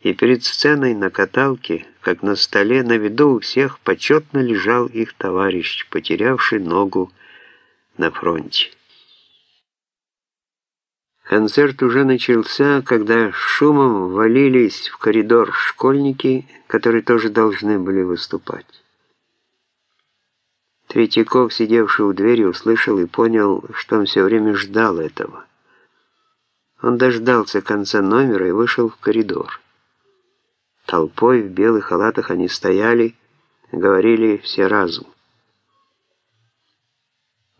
и перед сценой на каталке, как на столе, на виду у всех почетно лежал их товарищ, потерявший ногу на фронте. Концерт уже начался, когда шумом валились в коридор школьники, которые тоже должны были выступать. Третьяков, сидевший у двери, услышал и понял, что он все время ждал этого. Он дождался конца номера и вышел в коридор. Толпой в белых халатах они стояли, говорили все разум.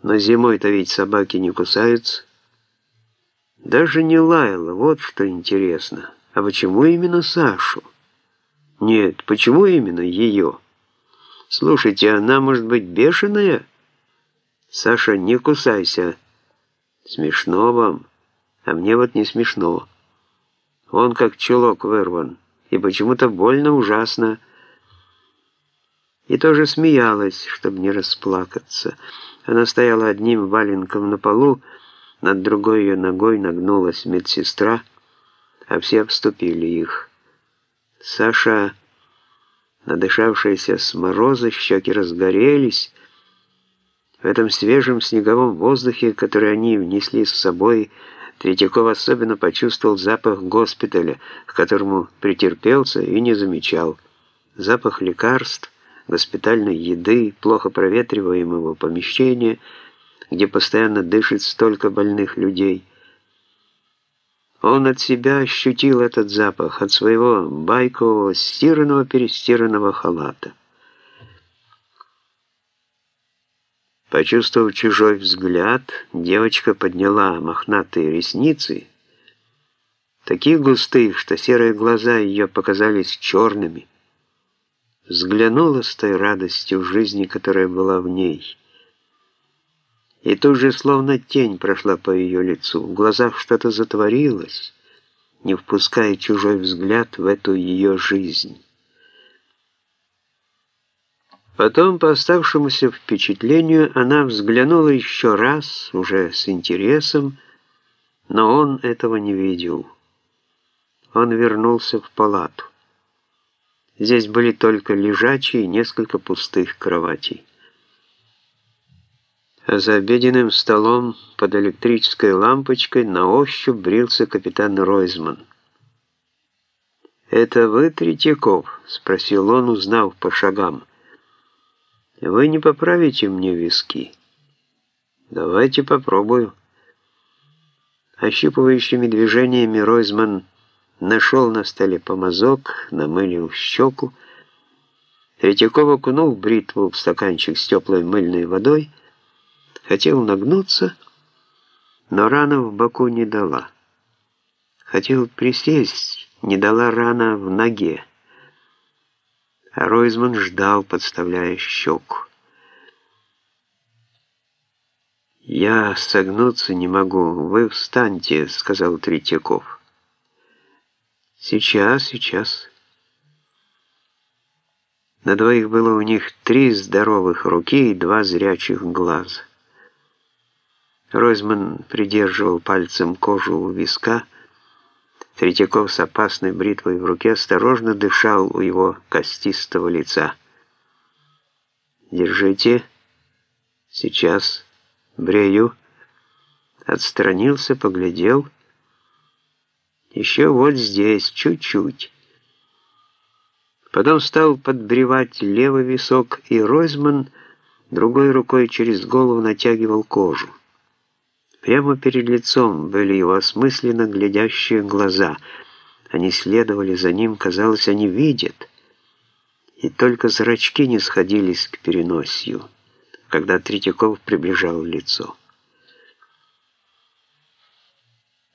Но зимой-то ведь собаки не кусаются. Даже не лаяла, вот что интересно. А почему именно Сашу? Нет, почему именно ее? Слушайте, она может быть бешеная? Саша, не кусайся. Смешно вам, а мне вот не смешно. Он как чулок вырван и почему-то больно ужасно. И тоже смеялась, чтобы не расплакаться. Она стояла одним валенком на полу, над другой ее ногой нагнулась медсестра, а все обступили их. Саша, надышавшаяся с мороза, щеки разгорелись. В этом свежем снеговом воздухе, который они внесли с собой, Третьяков особенно почувствовал запах госпиталя, к которому претерпелся и не замечал. Запах лекарств, госпитальной еды, плохо проветриваемого помещения, где постоянно дышит столько больных людей. Он от себя ощутил этот запах, от своего байкового стиранного-перестиранного халата. Почувствовав чужой взгляд, девочка подняла мохнатые ресницы, такие густые, что серые глаза ее показались черными. Взглянула с той радостью жизни, которая была в ней. И тут же словно тень прошла по ее лицу. В глазах что-то затворилось, не впуская чужой взгляд в эту ее жизнь. Потом, по оставшемуся впечатлению, она взглянула еще раз, уже с интересом, но он этого не видел. Он вернулся в палату. Здесь были только лежачие и несколько пустых кроватей. А за обеденным столом под электрической лампочкой на ощупь брился капитан Ройзман. «Это вы, Третьяков?» — спросил он, узнав по шагам. Вы не поправите мне виски? Давайте попробую. Ощупывающими движениями Ройзман нашел на столе помазок, намылил щеку. Третьяков окунул бритву в стаканчик с теплой мыльной водой, хотел нагнуться, но рана в боку не дала. Хотел присесть, не дала рана в ноге. А Ройзман ждал, подставляя щеку. «Я согнуться не могу. Вы встаньте», — сказал Третьяков. «Сейчас, сейчас». На двоих было у них три здоровых руки и два зрячих глаза. Ройзман придерживал пальцем кожу у виска, Третьяков с опасной бритвой в руке осторожно дышал у его костистого лица. «Держите. Сейчас. Брею». Отстранился, поглядел. «Еще вот здесь, чуть-чуть». Потом стал подбревать левый висок, и Ройзман другой рукой через голову натягивал кожу. Прямо перед лицом были его осмысленно глядящие глаза. Они следовали за ним, казалось, они видят. И только зрачки не сходились к переносию, когда Третьяков приближал лицо.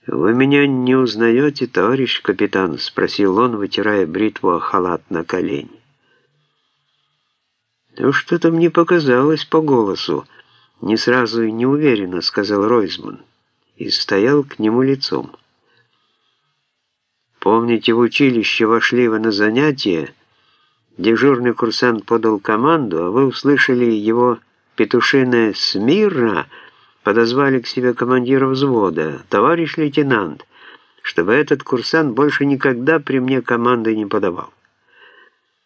«Вы меня не узнаете, товарищ капитан?» — спросил он, вытирая бритву о халат на колени. «Ну, что-то мне показалось по голосу», «Не сразу и не уверенно», — сказал Ройзман, и стоял к нему лицом. «Помните, в училище вошли вы на занятие, дежурный курсант подал команду, а вы услышали его петушиное «Смирно», подозвали к себе командира взвода, «Товарищ лейтенант, чтобы этот курсант больше никогда при мне команды не подавал.